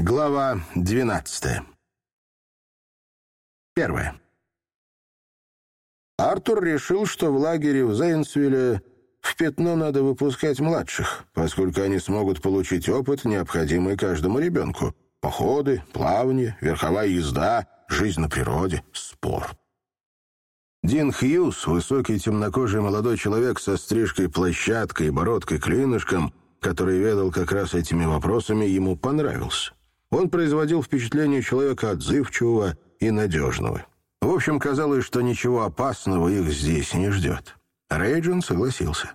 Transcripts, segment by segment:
Глава 12. Первое. Артур решил, что в лагере в Зейнсвилле в пятно надо выпускать младших, поскольку они смогут получить опыт, необходимый каждому ребенку. Походы, плавание, верховая езда, жизнь на природе, спор. Дин Хьюз, высокий темнокожий молодой человек со стрижкой площадкой и бородкой-клинышком, который ведал как раз этими вопросами, ему понравился. Он производил впечатление человека отзывчивого и надежного. В общем, казалось, что ничего опасного их здесь не ждет. Рейджин согласился.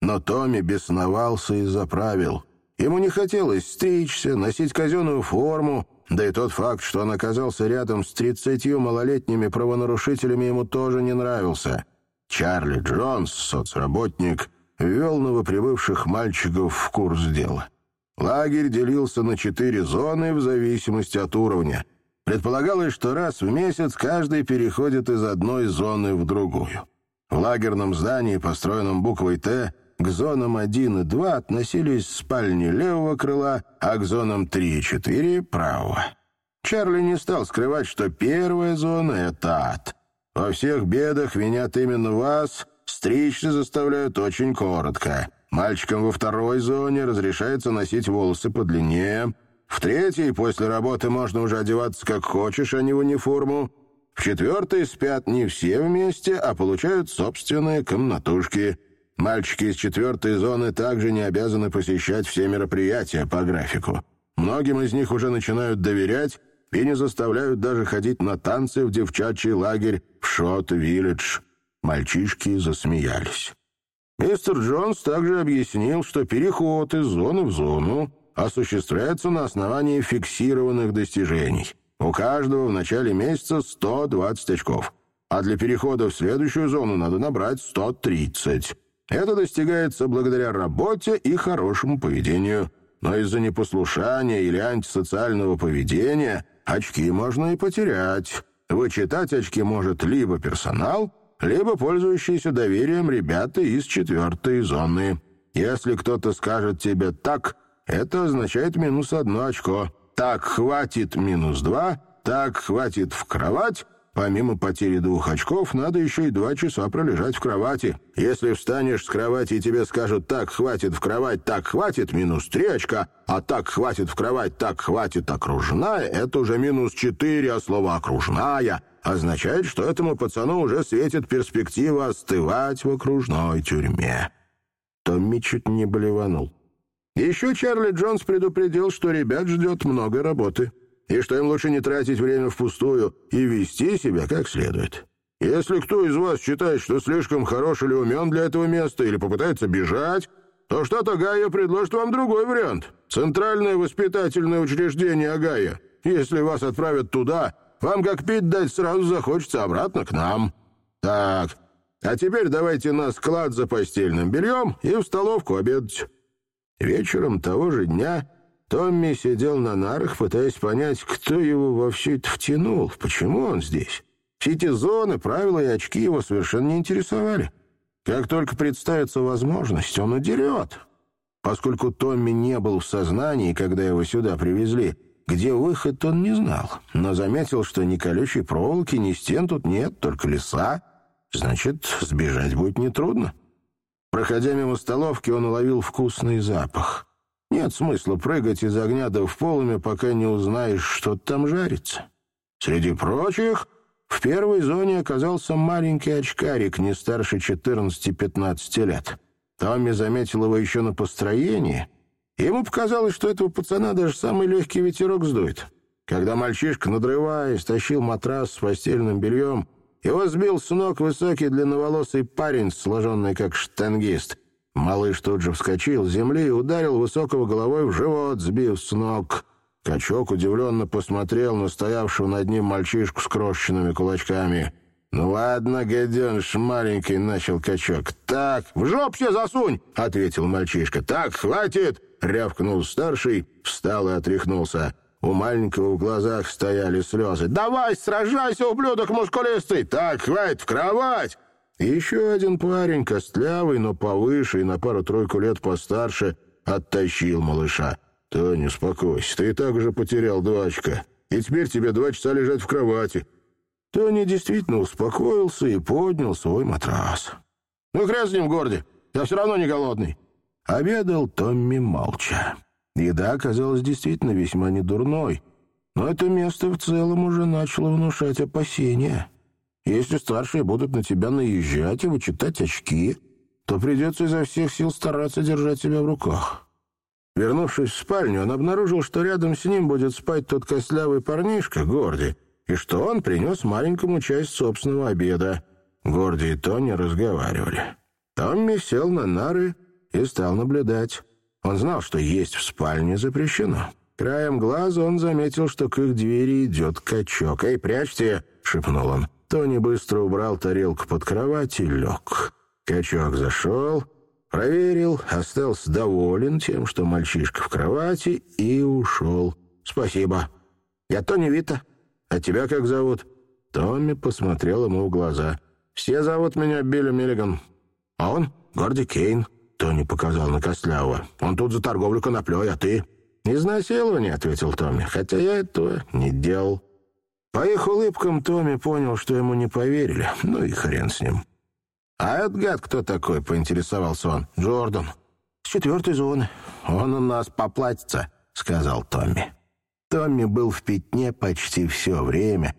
Но Томми бесновался из-за правил. Ему не хотелось стричься, носить казенную форму, да и тот факт, что он оказался рядом с тридцатью малолетними правонарушителями, ему тоже не нравился. Чарли Джонс, соцработник, ввел новоприбывших мальчиков в курс дела. Лагерь делился на четыре зоны в зависимости от уровня. Предполагалось, что раз в месяц каждый переходит из одной зоны в другую. В лагерном здании, построенном буквой «Т», к зонам 1 и 2 относились спальни левого крыла, а к зонам 3 и 4 — правого. Чарли не стал скрывать, что первая зона — это ад. Во всех бедах винят именно вас, стричься заставляют очень коротко. Мальчикам во второй зоне разрешается носить волосы подлиннее. В третьей после работы можно уже одеваться как хочешь, а не в униформу. В четвертой спят не все вместе, а получают собственные комнатушки. Мальчики из четвертой зоны также не обязаны посещать все мероприятия по графику. Многим из них уже начинают доверять и не заставляют даже ходить на танцы в девчачий лагерь в Шот-Виллидж. Мальчишки засмеялись. Мистер Джонс также объяснил, что переход из зоны в зону осуществляется на основании фиксированных достижений. У каждого в начале месяца 120 очков, а для перехода в следующую зону надо набрать 130. Это достигается благодаря работе и хорошему поведению. Но из-за непослушания или антисоциального поведения очки можно и потерять. Вычитать очки может либо персонал, либо пользующиеся доверием ребята из четвертой зоны. Если кто-то скажет тебе «так», это означает минус одно очко. «Так, хватит» — минус два, «так, хватит» — в кровать. Помимо потери двух очков, надо еще и два часа пролежать в кровати. Если встанешь с кровати и тебе скажут «так, хватит в кровать, так, хватит» — минус три очка, а «так, хватит в кровать, так, хватит окружная» — это уже минус четыре, а слово «окружная» означает, что этому пацану уже светит перспектива остывать в окружной тюрьме. Томми чуть не блеванул. Еще Чарли Джонс предупредил, что ребят ждет много работы, и что им лучше не тратить время впустую и вести себя как следует. Если кто из вас считает, что слишком хорош или умен для этого места, или попытается бежать, то штат Огайо предложит вам другой вариант. Центральное воспитательное учреждение Огайо. Если вас отправят туда, вам как пить дать сразу захочется обратно к нам. Так, а теперь давайте на склад за постельным бельем и в столовку обедать». Вечером того же дня Томми сидел на нарах, пытаясь понять, кто его во все это втянул, почему он здесь. Все эти зоны, правила и очки его совершенно не интересовали. Как только представится возможность, он удерет. Поскольку Томми не был в сознании, когда его сюда привезли, где выход, он не знал, но заметил, что ни колючей проволоки, ни стен тут нет, только леса. Значит, сбежать будет нетрудно. Проходя мимо столовки, он уловил вкусный запах. Нет смысла прыгать из огня до в полыми, пока не узнаешь, что там жарится. Среди прочих, в первой зоне оказался маленький очкарик, не старше 14-15 лет. Томми заметил его еще на построении — Ему показалось, что этого пацана даже самый легкий ветерок сдует. Когда мальчишка, надрываясь, тащил матрас с постельным бельем, его сбил с ног высокий длинноволосый парень, сложенный как штангист. Малыш тут же вскочил с земли и ударил высокого головой в живот, сбив с ног. Качок удивленно посмотрел на стоявшего над ним мальчишку с крошечными кулачками. «Ну ладно, гаденыш маленький», — начал качок. «Так, в жоп все засунь!» — ответил мальчишка. «Так, хватит!» рявкнул старший, встал и отряхнулся. У маленького в глазах стояли слезы. «Давай, сражайся, ублюдок мускулистый! Так, хватит, в кровать!» еще один парень, костлявый, но повыше и на пару-тройку лет постарше, оттащил малыша. «Тони, успокойся, ты и так уже потерял два очка, и теперь тебе два часа лежать в кровати». Тони действительно успокоился и поднял свой матрас. «Ну, хрен с ним, Горди, я все равно не голодный». Обедал Томми молча. Еда оказалась действительно весьма недурной, но это место в целом уже начало внушать опасения. Если старшие будут на тебя наезжать и вычитать очки, то придется изо всех сил стараться держать себя в руках. Вернувшись в спальню, он обнаружил, что рядом с ним будет спать тот костлявый парнишка, Горди, и что он принес маленькому часть собственного обеда. Горди и Тони разговаривали. Томми сел на нары и стал наблюдать. Он знал, что есть в спальне запрещено. Краем глаза он заметил, что к их двери идет качок. «Эй, прячьте!» — шепнул он. Тони быстро убрал тарелку под кровать и лег. Качок зашел, проверил, остался доволен тем, что мальчишка в кровати, и ушел. «Спасибо. Я Тони Вита. А тебя как зовут?» Томми посмотрел ему в глаза. «Все зовут меня Билли Миллиган. А он Горди Кейн». Тони показал на Костлявого. «Он тут за торговлю коноплей, а ты?» «Изнасилование», — ответил Томми, «хотя я этого не делал». По их улыбкам Томми понял, что ему не поверили. Ну и хрен с ним. «А этот гад кто такой?» — поинтересовался он. «Джордан». «С четвертой зоны. Он у нас поплатится», — сказал Томми. Томми был в пятне почти все время,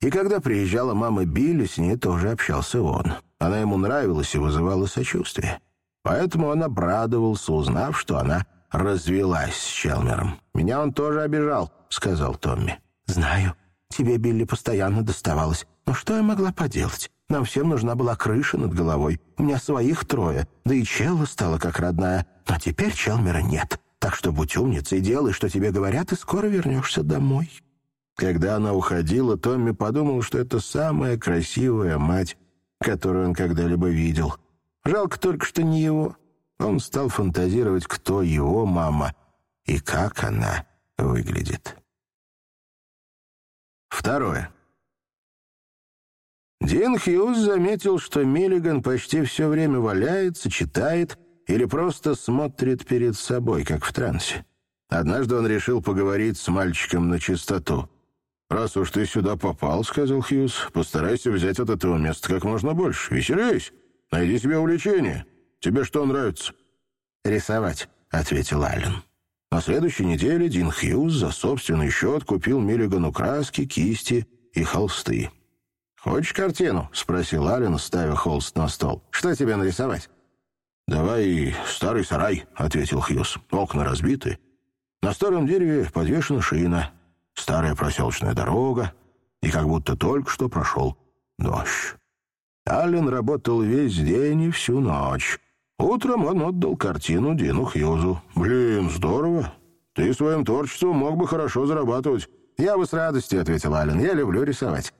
и когда приезжала мама Билли, с ней тоже общался он. Она ему нравилась и вызывала сочувствие. Поэтому он обрадовался, узнав, что она развелась с Челмером. «Меня он тоже обижал», — сказал Томми. «Знаю. Тебе, Билли, постоянно доставалось. Но что я могла поделать? Нам всем нужна была крыша над головой. У меня своих трое. Да и Челла стала как родная. Но теперь Челмера нет. Так что будь умницей, делай, что тебе говорят, и скоро вернешься домой». Когда она уходила, Томми подумал, что это самая красивая мать, которую он когда-либо видел. Жалко только, что не его. Он стал фантазировать, кто его мама и как она выглядит. Второе. Дин Хьюз заметил, что Миллиган почти все время валяется, читает или просто смотрит перед собой, как в трансе. Однажды он решил поговорить с мальчиком на чистоту. «Раз уж ты сюда попал, — сказал Хьюз, — постарайся взять от этого места как можно больше. Веселись, найди себе увлечение. Тебе что нравится?» «Рисовать», — ответил Аллен. На следующей неделе Дин Хьюз за собственный счет купил Миллигану краски, кисти и холсты. «Хочешь картину?» — спросил Аллен, ставя холст на стол. «Что тебе нарисовать?» «Давай старый сарай», — ответил Хьюз. «Окна разбиты. На старом дереве подвешена шина, старая проселочная дорога, и как будто только что прошел дождь». Аллен работал весь день и всю ночь. Утром он отдал картину Дину Хьюзу. «Блин, здорово. Ты своим творчеством мог бы хорошо зарабатывать». «Я бы с радостью», — ответил Аллен. «Я люблю рисовать».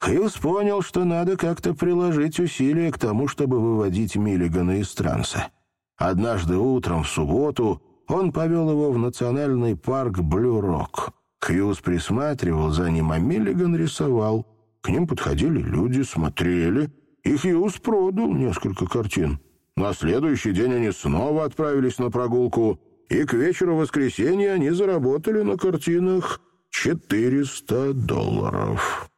Хьюз понял, что надо как-то приложить усилия к тому, чтобы выводить Миллигана из транса. Однажды утром, в субботу, он повел его в национальный парк Блю-Рок. Хьюз присматривал за ним, а Миллиган рисовал. К ним подходили люди, смотрели, и Хьюз продал несколько картин. На следующий день они снова отправились на прогулку, и к вечеру воскресенья они заработали на картинах 400 долларов.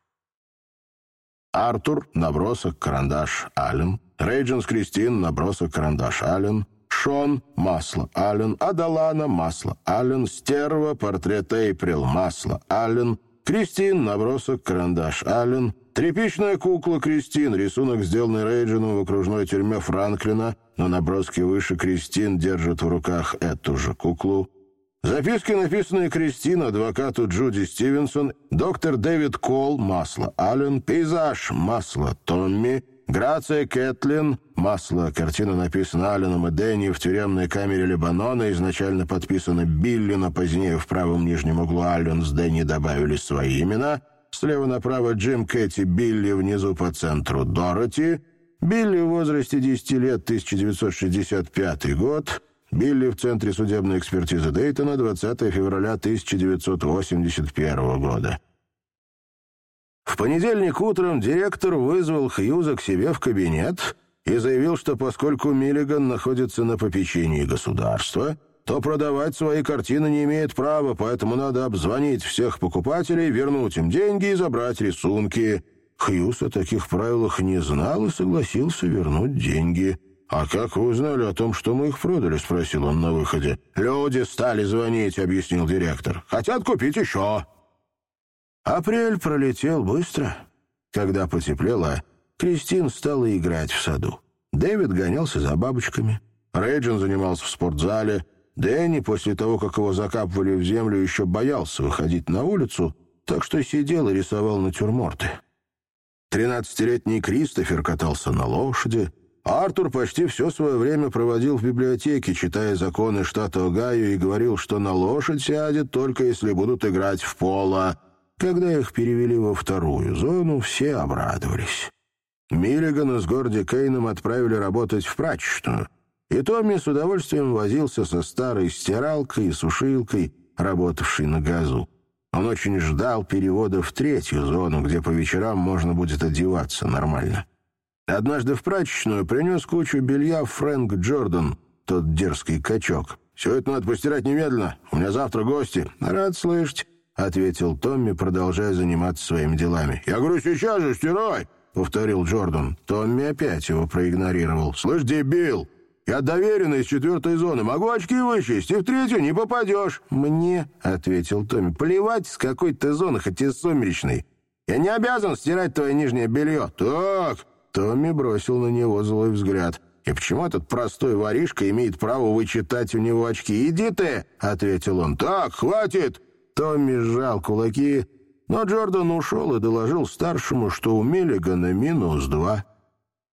Артур — набросок карандаш Аллен, Рейджинс Кристин — набросок карандаш Аллен, Шон — масло Аллен, Адалана — масло Аллен, Стерва — портрет Эйприл — масло Аллен, Кристин — набросок карандаш Аллен, Тряпичная кукла Кристин, рисунок, сделанный Рейджином в окружной тюрьме Франклина, но наброски выше Кристин держит в руках эту же куклу. Записки, написанные Кристин, адвокату Джуди Стивенсон, доктор Дэвид Кол, масло Аллен, пейзаж, масло Томми, Грация Кэтлин, масло, картина написана Алленом и Дэнни в тюремной камере Лебанона, изначально подписана Билли, но позднее в правом нижнем углу Аллен с Дэнни добавили свои имена, слева направо Джим Кэти, Билли внизу по центру Дороти, Билли в возрасте 10 лет, 1965 год, Билли в Центре судебной экспертизы Дейтона 20 февраля 1981 года. В понедельник утром директор вызвал Хьюза к себе в кабинет и заявил, что поскольку Миллиган находится на попечении государства, то продавать свои картины не имеет права, поэтому надо обзвонить всех покупателей, вернуть им деньги и забрать рисунки». Хьюз о таких правилах не знал и согласился вернуть деньги. «А как вы узнали о том, что мы их продали?» — спросил он на выходе. «Люди стали звонить», — объяснил директор. «Хотят купить еще». Апрель пролетел быстро. Когда потеплело, Кристин стала играть в саду. Дэвид гонялся за бабочками. Рейджин занимался в спортзале. Дэнни, после того, как его закапывали в землю, еще боялся выходить на улицу, так что сидел и рисовал натюрморты. Тринадцатилетний Кристофер катался на лошади. Артур почти все свое время проводил в библиотеке, читая законы штата Огайо, и говорил, что на лошадь сядет только если будут играть в поло. Когда их перевели во вторую зону, все обрадовались. Миллигана с Горди Кейном отправили работать в прачечную, и Томми с удовольствием возился со старой стиралкой и сушилкой, работавшей на газу. Он очень ждал перевода в третью зону, где по вечерам можно будет одеваться нормально. Однажды в прачечную принес кучу белья Фрэнк Джордан, тот дерзкий качок. «Все это надо постирать немедленно. У меня завтра гости». «Рад слышать», — ответил Томми, продолжая заниматься своими делами. «Я говорю, сейчас же стирай», — повторил Джордан. Томми опять его проигнорировал. «Слышь, дебил, я доверенный из четвертой зоны. Могу очки вычесть, и в третью не попадешь». «Мне», — ответил Томми, — «плевать, с какой ты зоны, хоть и сумеречной. Я не обязан стирать твое нижнее белье». «Так». Томми бросил на него злой взгляд. «И почему этот простой воришка имеет право вычитать у него очки? Иди ты!» — ответил он. «Так, хватит!» Томми сжал кулаки, но Джордан ушел и доложил старшему, что у Миллигана минус два.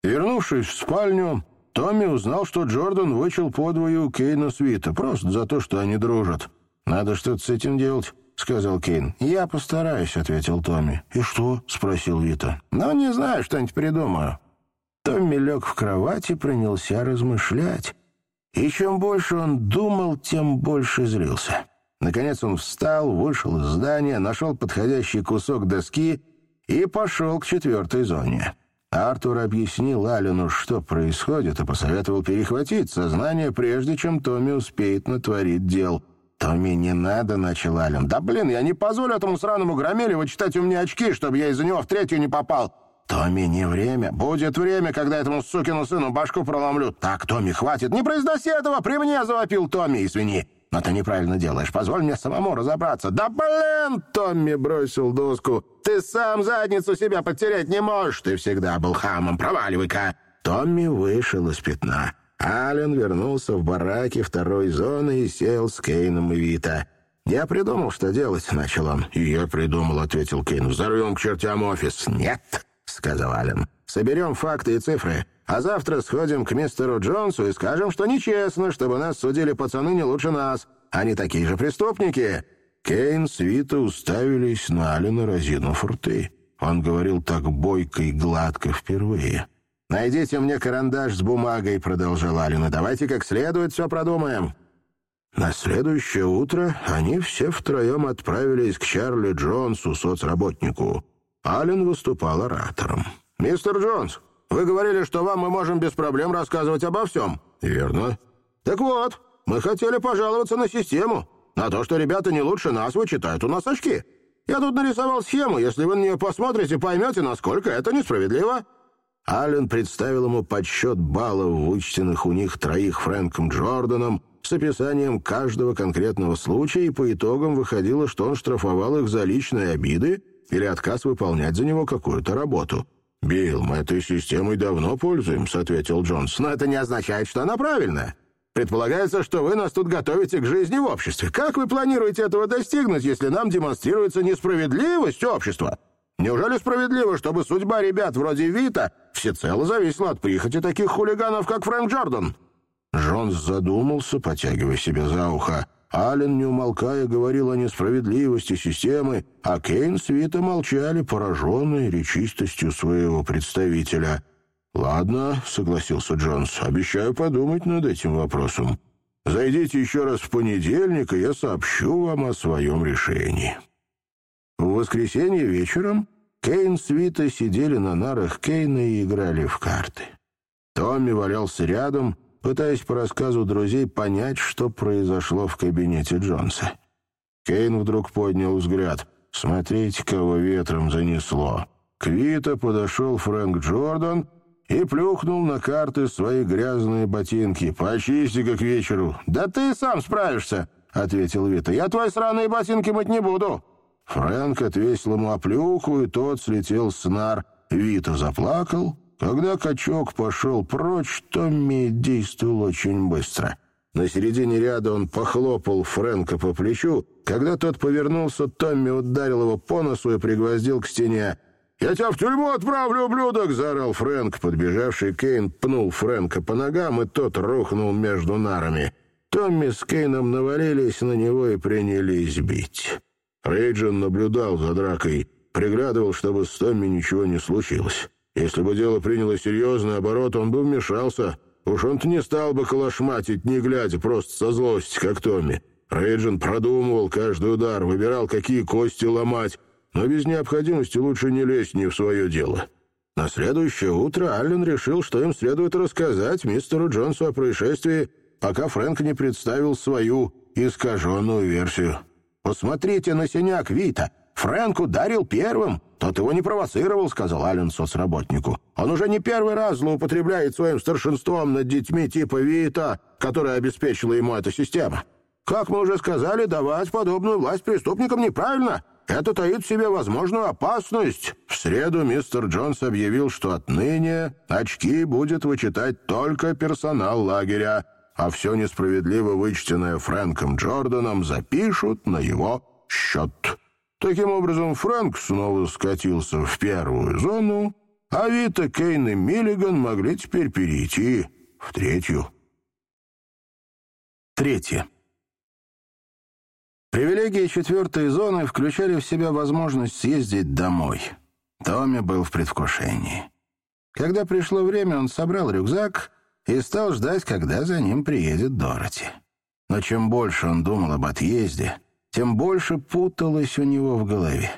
Вернувшись в спальню, Томми узнал, что Джордан вычел подвою Кейна Свита, просто за то, что они дружат. «Надо что-то с этим делать», — сказал Кейн. «Я постараюсь», — ответил Томми. «И что?» — спросил Вита. «Ну, не знаю, что-нибудь придумаю». Томми лег в кровать и принялся размышлять. И чем больше он думал, тем больше злился. Наконец он встал, вышел из здания, нашел подходящий кусок доски и пошел к четвертой зоне. Артур объяснил Алину, что происходит, и посоветовал перехватить сознание, прежде чем Томми успеет натворить дел. «Томми, не надо», — начал Ален. «Да блин, я не позволю этому сраному громиле вычитать у меня очки, чтобы я из-за него в третью не попал». «Томми, не время. Будет время, когда этому сукину сыну башку проломлю». «Так, Томми, хватит. Не произноси этого. При мне завопил Томми. Извини. Но ты неправильно делаешь. Позволь мне самому разобраться». «Да блин!» — Томми бросил доску. «Ты сам задницу себя подтереть не можешь. Ты всегда был хамом. Проваливай-ка». Томми вышел из пятна. Ален вернулся в бараки второй зоны и сел с Кейном и Вита. «Я придумал, что делать», — начал он. «И я придумал», — ответил Кейн. «Взорвем к чертям офис». «Нет», — сказал Ален. «Соберем факты и цифры. А завтра сходим к мистеру Джонсу и скажем, что нечестно, чтобы нас судили пацаны не лучше нас. Они такие же преступники». Кейн с Вита уставились на Алина, разинув рты. Он говорил так бойко и гладко впервые. «Найдите мне карандаш с бумагой», — продолжал Алин, — «давайте как следует все продумаем». На следующее утро они все втроем отправились к Чарли Джонсу, соцработнику. Аллен выступал оратором. «Мистер Джонс, вы говорили, что вам мы можем без проблем рассказывать обо всем». «Верно». «Так вот, мы хотели пожаловаться на систему, на то, что ребята не лучше нас вычитают у нас очки. Я тут нарисовал схему, если вы на нее посмотрите, поймете, насколько это несправедливо». Аллен представил ему подсчет баллов, вычтенных у них троих Фрэнком Джорданом, с описанием каждого конкретного случая, и по итогам выходило, что он штрафовал их за личные обиды или отказ выполнять за него какую-то работу. «Билл, мы этой системой давно пользуемся», — ответил Джонс. «Но это не означает, что она правильная. Предполагается, что вы нас тут готовите к жизни в обществе. Как вы планируете этого достигнуть, если нам демонстрируется несправедливость общества? Неужели справедливо, чтобы судьба ребят вроде Вита всецело зависела от прихоти таких хулиганов, как Фрэнк Джордан?» Джонс задумался, потягивая себя за ухо. Аллен, не умолкая, говорил о несправедливости системы, а Кейн с Вита молчали, пораженные речистостью своего представителя. «Ладно», — согласился Джонс, — «обещаю подумать над этим вопросом. Зайдите еще раз в понедельник, и я сообщу вам о своем решении». В воскресенье вечером Кейн с Вита сидели на нарах Кейна и играли в карты. Томми валялся рядом, пытаясь по рассказу друзей понять, что произошло в кабинете Джонса. Кейн вдруг поднял взгляд. «Смотрите, кого ветром занесло». К Вита подошел Фрэнк Джордан и плюхнул на карты свои грязные ботинки. «Почисти-ка к вечеру». «Да ты сам справишься», — ответил Вита. «Я твои сраные ботинки мыть не буду». Фрэнк отвесил ему оплюху, и тот слетел с нар. Вита заплакал. Когда качок пошел прочь, Томми действовал очень быстро. На середине ряда он похлопал Фрэнка по плечу. Когда тот повернулся, Томми ударил его по носу и пригвоздил к стене. «Я тебя в тюрьму отправлю, ублюдок!» — заорал Фрэнк. Подбежавший Кейн пнул Фрэнка по ногам, и тот рухнул между нарами. Томми с Кейном навалились на него и принялись бить. Рейджин наблюдал за дракой, приглядывал, чтобы с Томми ничего не случилось. Если бы дело приняло серьезный оборот, он бы вмешался. Уж он-то не стал бы колошматить, не глядя, просто со злости, как Томми. Рейджин продумывал каждый удар, выбирал, какие кости ломать, но без необходимости лучше не лезть не в свое дело. На следующее утро Аллен решил, что им следует рассказать мистеру Джонсу о происшествии, пока Фрэнк не представил свою искаженную версию. «Посмотрите на синяк Вита. Фрэнк ударил первым. Тот его не провоцировал», — сказал Аллен соцработнику. «Он уже не первый раз злоупотребляет своим старшинством над детьми типа Вита, которая обеспечила ему эта система. Как мы уже сказали, давать подобную власть преступникам неправильно. Это таит в себе возможную опасность. В среду мистер Джонс объявил, что отныне очки будет вычитать только персонал лагеря а все несправедливо вычтенное Фрэнком Джорданом запишут на его счет. Таким образом, Фрэнк снова скатился в первую зону, а Вита, Кейн и Миллиган могли теперь перейти в третью. Третье. Привилегии четвертой зоны включали в себя возможность съездить домой. Томми был в предвкушении. Когда пришло время, он собрал рюкзак и стал ждать, когда за ним приедет Дороти. Но чем больше он думал об отъезде, тем больше путалось у него в голове.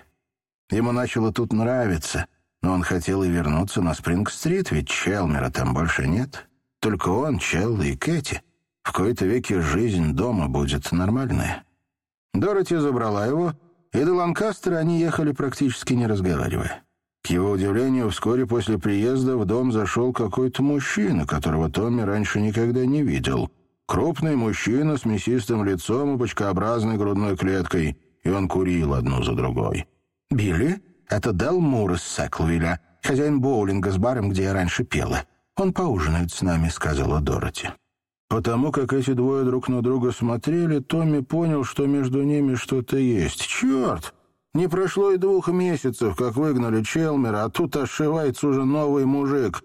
Ему начало тут нравиться, но он хотел и вернуться на Спринг-стрит, ведь Челмера там больше нет. Только он, Челл и Кэти. В кои-то веке жизнь дома будет нормальная. Дороти забрала его, и до Ланкастера они ехали практически не разговаривая. К его удивлению, вскоре после приезда в дом зашел какой-то мужчина, которого Томми раньше никогда не видел. Крупный мужчина с мясистым лицом и бочкообразной грудной клеткой, и он курил одну за другой. «Билли, это Дел Мур из Секлвилля, хозяин боулинга с баром, где я раньше пела. Он поужинает с нами», — сказала Дороти. Потому как эти двое друг на друга смотрели, Томми понял, что между ними что-то есть. «Черт! Не прошло и двух месяцев, как выгнали Челмера, а тут ошивается уже новый мужик.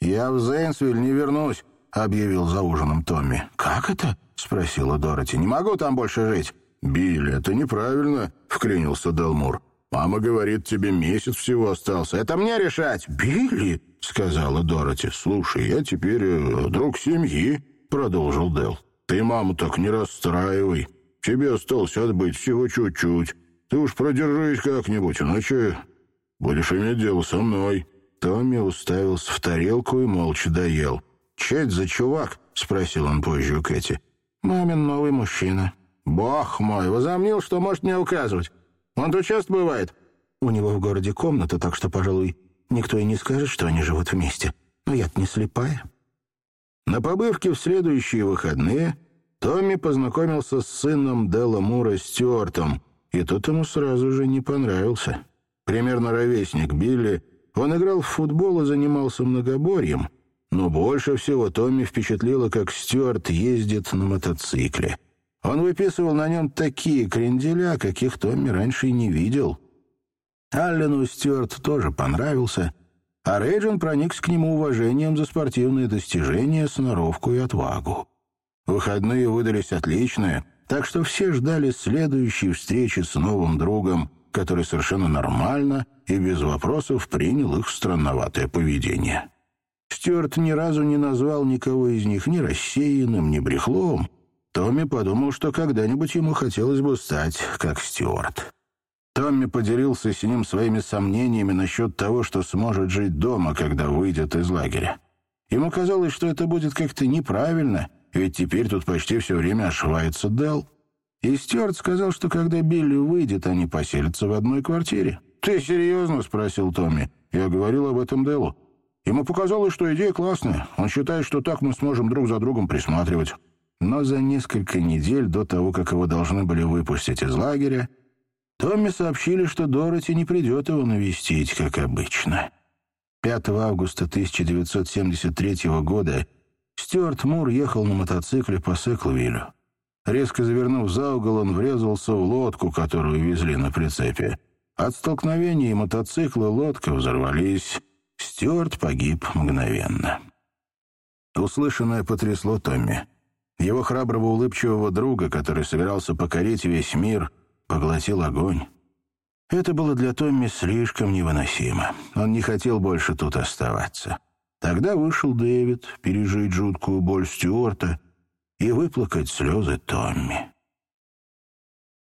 «Я в Зейнсвиль не вернусь», — объявил за ужином Томми. «Как это?» — спросила Дороти. «Не могу там больше жить». «Билли, это неправильно», — вклинился Делмур. «Мама говорит, тебе месяц всего остался. Это мне решать». «Билли», — сказала Дороти. «Слушай, я теперь э, друг семьи», — продолжил Дел. «Ты маму так не расстраивай. Тебе осталось отбыть всего чуть-чуть. Ты уж продержись как-нибудь, иначе будешь иметь дело со мной». Томми уставился в тарелку и молча доел. «Че это за чувак?» — спросил он позже у Кэти. «Мамин новый мужчина». «Бог мой, возомнил, что может мне указывать. Он тут часто бывает?» «У него в городе комната, так что, пожалуй, никто и не скажет, что они живут вместе. Но я-то не слепая». На побывке в следующие выходные Томми познакомился с сыном Делла Мура Стюартом — и тот ему сразу же не понравился. Примерно ровесник Билли, он играл в футбол и занимался многоборьем, но больше всего Томми впечатлило, как Стюарт ездит на мотоцикле. Он выписывал на нем такие кренделя, каких Томми раньше и не видел. Аллену Стюарт тоже понравился, а Рейджин проникся к нему уважением за спортивные достижения, сноровку и отвагу. Выходные выдались отличные — так что все ждали следующей встречи с новым другом, который совершенно нормально и без вопросов принял их странноватое поведение. Стюарт ни разу не назвал никого из них ни рассеянным, ни брехлом. Томми подумал, что когда-нибудь ему хотелось бы стать как Стюарт. Томми поделился с ним своими сомнениями насчет того, что сможет жить дома, когда выйдет из лагеря. Ему казалось, что это будет как-то неправильно, ведь теперь тут почти все время ошивается Дел. И Стюарт сказал, что когда Билли выйдет, они поселятся в одной квартире. «Ты серьезно?» — спросил Томми. Я говорил об этом Делу. Ему показалось, что идея классная. Он считает, что так мы сможем друг за другом присматривать. Но за несколько недель до того, как его должны были выпустить из лагеря, Томми сообщили, что Дороти не придет его навестить, как обычно. 5 августа 1973 года Стюарт Мур ехал на мотоцикле по Секлвиллю. Резко завернув за угол, он врезался в лодку, которую везли на прицепе. От столкновения мотоцикла и лодка взорвались. Стюарт погиб мгновенно. Услышанное потрясло Томми. Его храброго улыбчивого друга, который собирался покорить весь мир, поглотил огонь. Это было для Томми слишком невыносимо. Он не хотел больше тут оставаться. Тогда вышел Дэвид пережить жуткую боль Стюарта и выплакать слезы Томми.